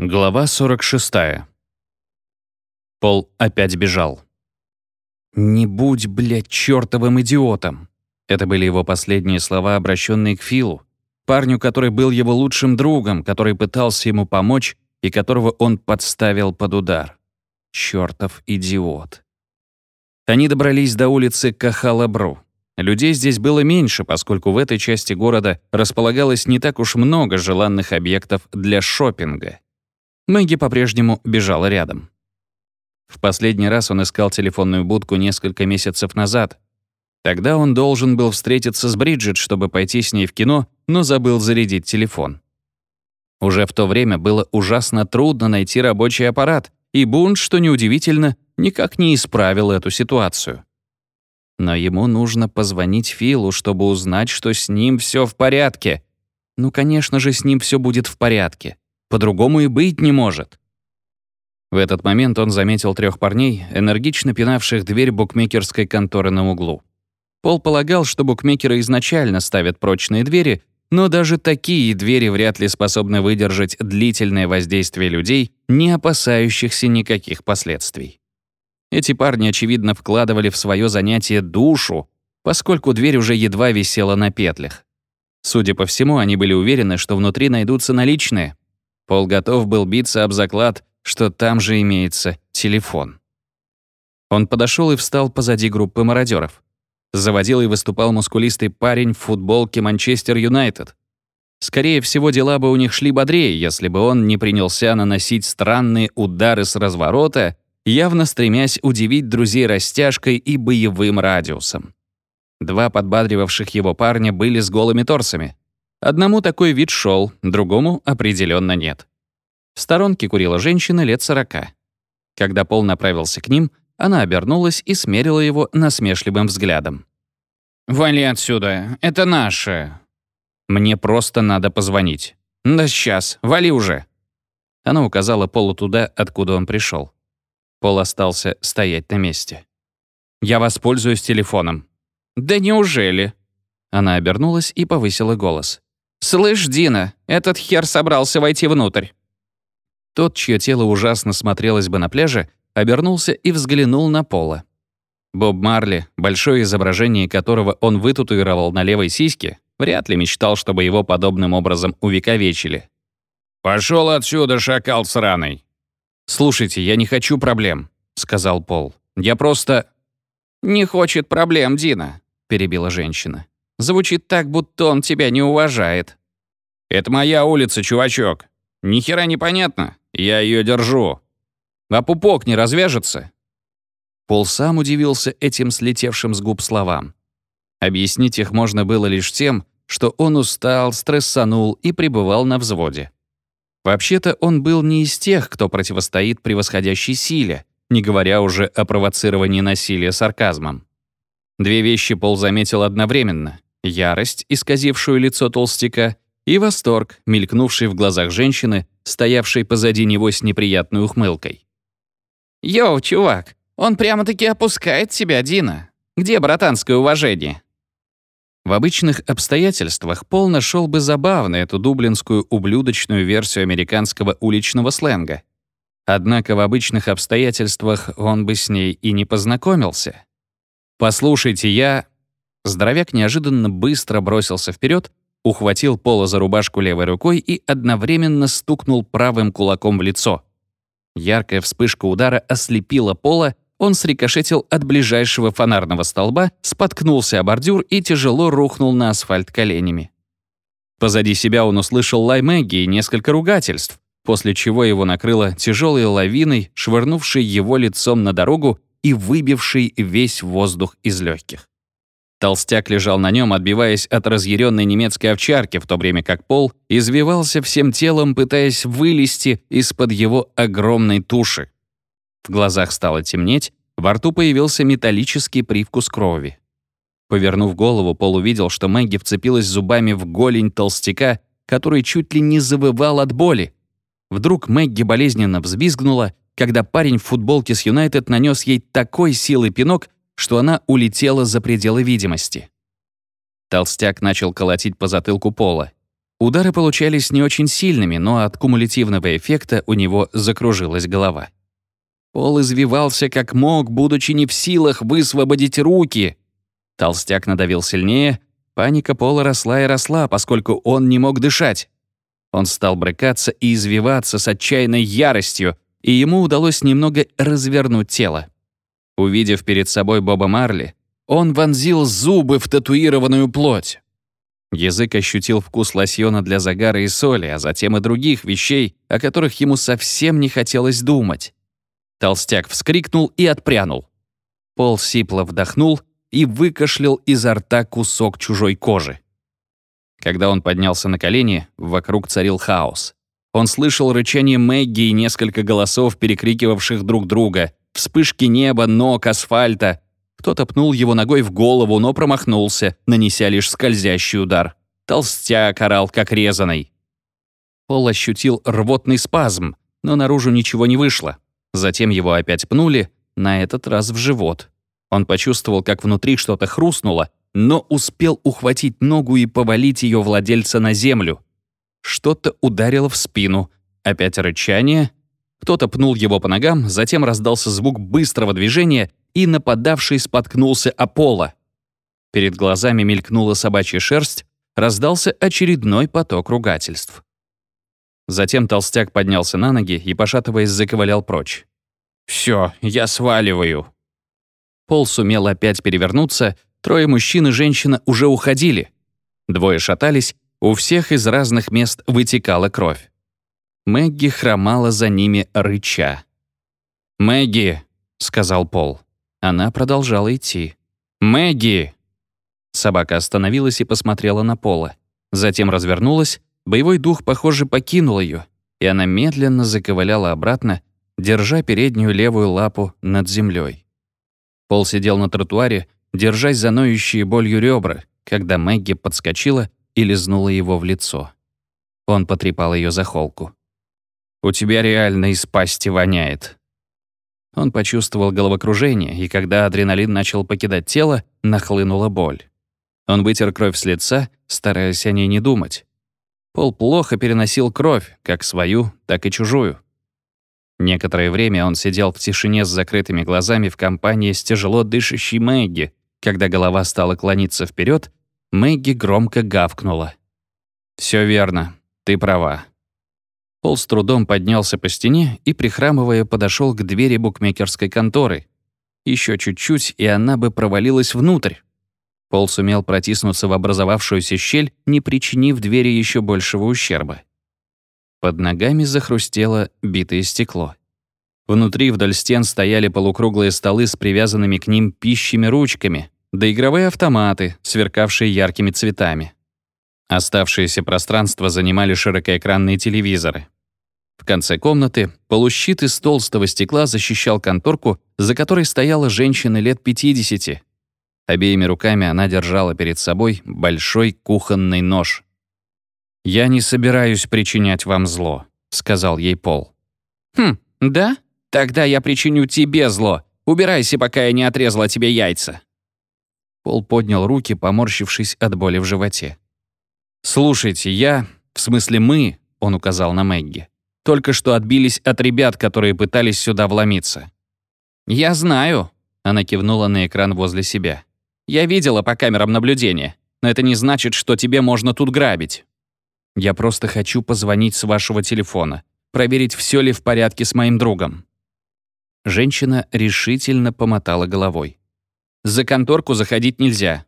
Глава 46. Пол опять бежал. «Не будь, блядь, чертовым идиотом!» Это были его последние слова, обращенные к Филу, парню, который был его лучшим другом, который пытался ему помочь и которого он подставил под удар. Чертов идиот. Они добрались до улицы Кахалабру. Людей здесь было меньше, поскольку в этой части города располагалось не так уж много желанных объектов для шопинга. Мэгги по-прежнему бежала рядом. В последний раз он искал телефонную будку несколько месяцев назад. Тогда он должен был встретиться с Бриджит, чтобы пойти с ней в кино, но забыл зарядить телефон. Уже в то время было ужасно трудно найти рабочий аппарат, и Бунт, что неудивительно, никак не исправил эту ситуацию. Но ему нужно позвонить Филу, чтобы узнать, что с ним все в порядке. Ну, конечно же, с ним все будет в порядке. По-другому и быть не может. В этот момент он заметил трех парней, энергично пинавших дверь букмекерской конторы на углу. Пол полагал, что букмекеры изначально ставят прочные двери, но даже такие двери вряд ли способны выдержать длительное воздействие людей, не опасающихся никаких последствий. Эти парни, очевидно, вкладывали в свое занятие душу, поскольку дверь уже едва висела на петлях. Судя по всему, они были уверены, что внутри найдутся наличные, Пол готов был биться об заклад, что там же имеется телефон. Он подошел и встал позади группы мародеров. Заводил и выступал мускулистый парень в футболке Манчестер Юнайтед. Скорее всего, дела бы у них шли бодрее, если бы он не принялся наносить странные удары с разворота, явно стремясь удивить друзей растяжкой и боевым радиусом. Два подбадривавших его парня были с голыми торсами. Одному такой вид шел, другому определенно нет. В сторонке курила женщина лет сорока. Когда Пол направился к ним, она обернулась и смерила его насмешливым взглядом. «Вали отсюда, это наше». «Мне просто надо позвонить». «Да сейчас, вали уже». Она указала Полу туда, откуда он пришел. Пол остался стоять на месте. «Я воспользуюсь телефоном». «Да неужели?» Она обернулась и повысила голос. «Слышь, Дина, этот хер собрался войти внутрь». Тот, чье тело ужасно смотрелось бы на пляже, обернулся и взглянул на Пола. Боб Марли, большое изображение которого он вытатуировал на левой сиське, вряд ли мечтал, чтобы его подобным образом увековечили. «Пошел отсюда, шакал сраный!» «Слушайте, я не хочу проблем», — сказал Пол. «Я просто...» «Не хочет проблем, Дина», — перебила женщина. Звучит так, будто он тебя не уважает. Это моя улица, чувачок. Ни хера не понятно. Я ее держу. А пупок не развяжется? Пол сам удивился этим слетевшим с губ словам. Объяснить их можно было лишь тем, что он устал, стрессанул и пребывал на взводе. Вообще-то он был не из тех, кто противостоит превосходящей силе, не говоря уже о провоцировании насилия сарказмом. Две вещи Пол заметил одновременно ярость, исказившую лицо толстяка, и восторг, мелькнувший в глазах женщины, стоявшей позади него с неприятной ухмылкой. «Йоу, чувак, он прямо-таки опускает себя, Дина. Где братанское уважение?» В обычных обстоятельствах Пол нашел бы забавно эту дублинскую ублюдочную версию американского уличного сленга. Однако в обычных обстоятельствах он бы с ней и не познакомился. «Послушайте, я...» Здоровяк неожиданно быстро бросился вперед, ухватил Пола за рубашку левой рукой и одновременно стукнул правым кулаком в лицо. Яркая вспышка удара ослепила Пола, он срикошетил от ближайшего фонарного столба, споткнулся о бордюр и тяжело рухнул на асфальт коленями. Позади себя он услышал лай Мэгги и несколько ругательств, после чего его накрыло тяжелой лавиной, швырнувшей его лицом на дорогу и выбившей весь воздух из легких. Толстяк лежал на нем, отбиваясь от разъяренной немецкой овчарки, в то время как Пол извивался всем телом, пытаясь вылезти из-под его огромной туши. В глазах стало темнеть, во рту появился металлический привкус крови. Повернув голову, Пол увидел, что Мэгги вцепилась зубами в голень толстяка, который чуть ли не завывал от боли. Вдруг Мэгги болезненно взвизгнула, когда парень в футболке с Юнайтед нанес ей такой силой пинок, что она улетела за пределы видимости. Толстяк начал колотить по затылку пола. Удары получались не очень сильными, но от кумулятивного эффекта у него закружилась голова. Пол извивался как мог, будучи не в силах высвободить руки. Толстяк надавил сильнее, паника Пола росла и росла, поскольку он не мог дышать. Он стал брыкаться и извиваться с отчаянной яростью, и ему удалось немного развернуть тело. Увидев перед собой Боба Марли, он вонзил зубы в татуированную плоть. Язык ощутил вкус лосьона для загара и соли, а затем и других вещей, о которых ему совсем не хотелось думать. Толстяк вскрикнул и отпрянул. Пол сипло вдохнул и выкашлял изо рта кусок чужой кожи. Когда он поднялся на колени, вокруг царил хаос. Он слышал рычание Мэгги и несколько голосов, перекрикивавших друг друга, вспышки неба, ног, асфальта. Кто-то пнул его ногой в голову, но промахнулся, нанеся лишь скользящий удар. Толстяк орал, как резаный. Пол ощутил рвотный спазм, но наружу ничего не вышло. Затем его опять пнули, на этот раз в живот. Он почувствовал, как внутри что-то хрустнуло, но успел ухватить ногу и повалить ее владельца на землю. Что-то ударило в спину. Опять рычание. Кто-то пнул его по ногам, затем раздался звук быстрого движения, и нападавший споткнулся о пола. Перед глазами мелькнула собачья шерсть, раздался очередной поток ругательств. Затем толстяк поднялся на ноги и, пошатываясь, заковылял прочь. «Всё, я сваливаю». Пол сумел опять перевернуться, трое мужчин и женщина уже уходили. Двое шатались, у всех из разных мест вытекала кровь. Мэгги хромала за ними рыча. «Мэгги!» — сказал Пол. Она продолжала идти. «Мэгги!» Собака остановилась и посмотрела на Пола. Затем развернулась, боевой дух, похоже, покинул ее, и она медленно заковыляла обратно, держа переднюю левую лапу над землей. Пол сидел на тротуаре, держась за ноющие болью ребра, когда Мэгги подскочила и лизнула его в лицо. Он потрепал ее за холку. «У тебя реально из пасти воняет». Он почувствовал головокружение, и когда адреналин начал покидать тело, нахлынула боль. Он вытер кровь с лица, стараясь о ней не думать. Пол плохо переносил кровь, как свою, так и чужую. Некоторое время он сидел в тишине с закрытыми глазами в компании с тяжело дышащей Мэгги. Когда голова стала клониться вперед, Мэгги громко гавкнула. Все верно, ты права». Пол с трудом поднялся по стене и, прихрамывая, подошел к двери букмекерской конторы. Еще чуть-чуть, и она бы провалилась внутрь. Пол сумел протиснуться в образовавшуюся щель, не причинив двери еще большего ущерба. Под ногами захрустело битое стекло. Внутри вдоль стен стояли полукруглые столы с привязанными к ним пищими ручками, да игровые автоматы, сверкавшие яркими цветами. Оставшееся пространство занимали широкоэкранные телевизоры. В конце комнаты полущит из толстого стекла защищал конторку, за которой стояла женщина лет 50. Обеими руками она держала перед собой большой кухонный нож. «Я не собираюсь причинять вам зло», — сказал ей Пол. «Хм, да? Тогда я причиню тебе зло. Убирайся, пока я не отрезала тебе яйца». Пол поднял руки, поморщившись от боли в животе. «Слушайте, я... В смысле мы...» — он указал на Мэгги. «Только что отбились от ребят, которые пытались сюда вломиться». «Я знаю», — она кивнула на экран возле себя. «Я видела по камерам наблюдения, но это не значит, что тебе можно тут грабить. Я просто хочу позвонить с вашего телефона, проверить, все ли в порядке с моим другом». Женщина решительно помотала головой. За конторку заходить нельзя.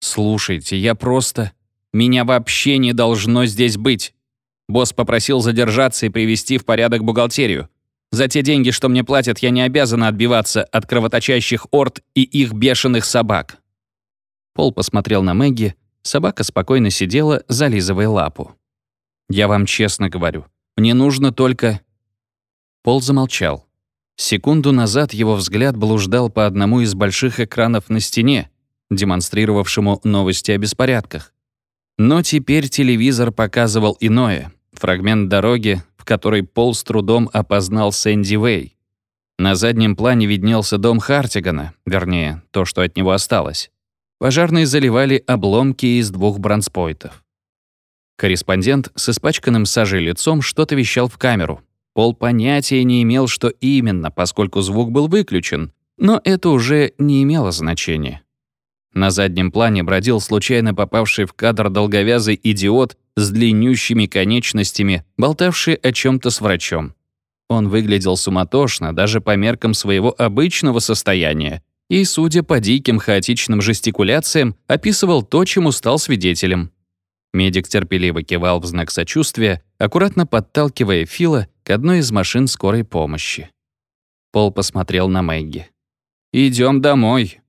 Слушайте, я просто... Меня вообще не должно здесь быть. Босс попросил задержаться и привести в порядок бухгалтерию. За те деньги, что мне платят, я не обязана отбиваться от кровоточащих орд и их бешеных собак. Пол посмотрел на Мэгги. Собака спокойно сидела, зализывая лапу. «Я вам честно говорю, мне нужно только...» Пол замолчал. Секунду назад его взгляд блуждал по одному из больших экранов на стене, демонстрировавшему новости о беспорядках. Но теперь телевизор показывал иное — фрагмент дороги, в которой Пол с трудом опознал Сэнди Вэй. На заднем плане виднелся дом Хартигана, вернее, то, что от него осталось. Пожарные заливали обломки из двух бронспойтов. Корреспондент с испачканным сажей лицом что-то вещал в камеру. Пол понятия не имел, что именно, поскольку звук был выключен, но это уже не имело значения. На заднем плане бродил случайно попавший в кадр долговязый идиот с длиннющими конечностями, болтавший о чем то с врачом. Он выглядел суматошно даже по меркам своего обычного состояния и, судя по диким хаотичным жестикуляциям, описывал то, чему стал свидетелем. Медик терпеливо кивал в знак сочувствия, аккуратно подталкивая Фила к одной из машин скорой помощи. Пол посмотрел на Мэгги. «Идём домой»,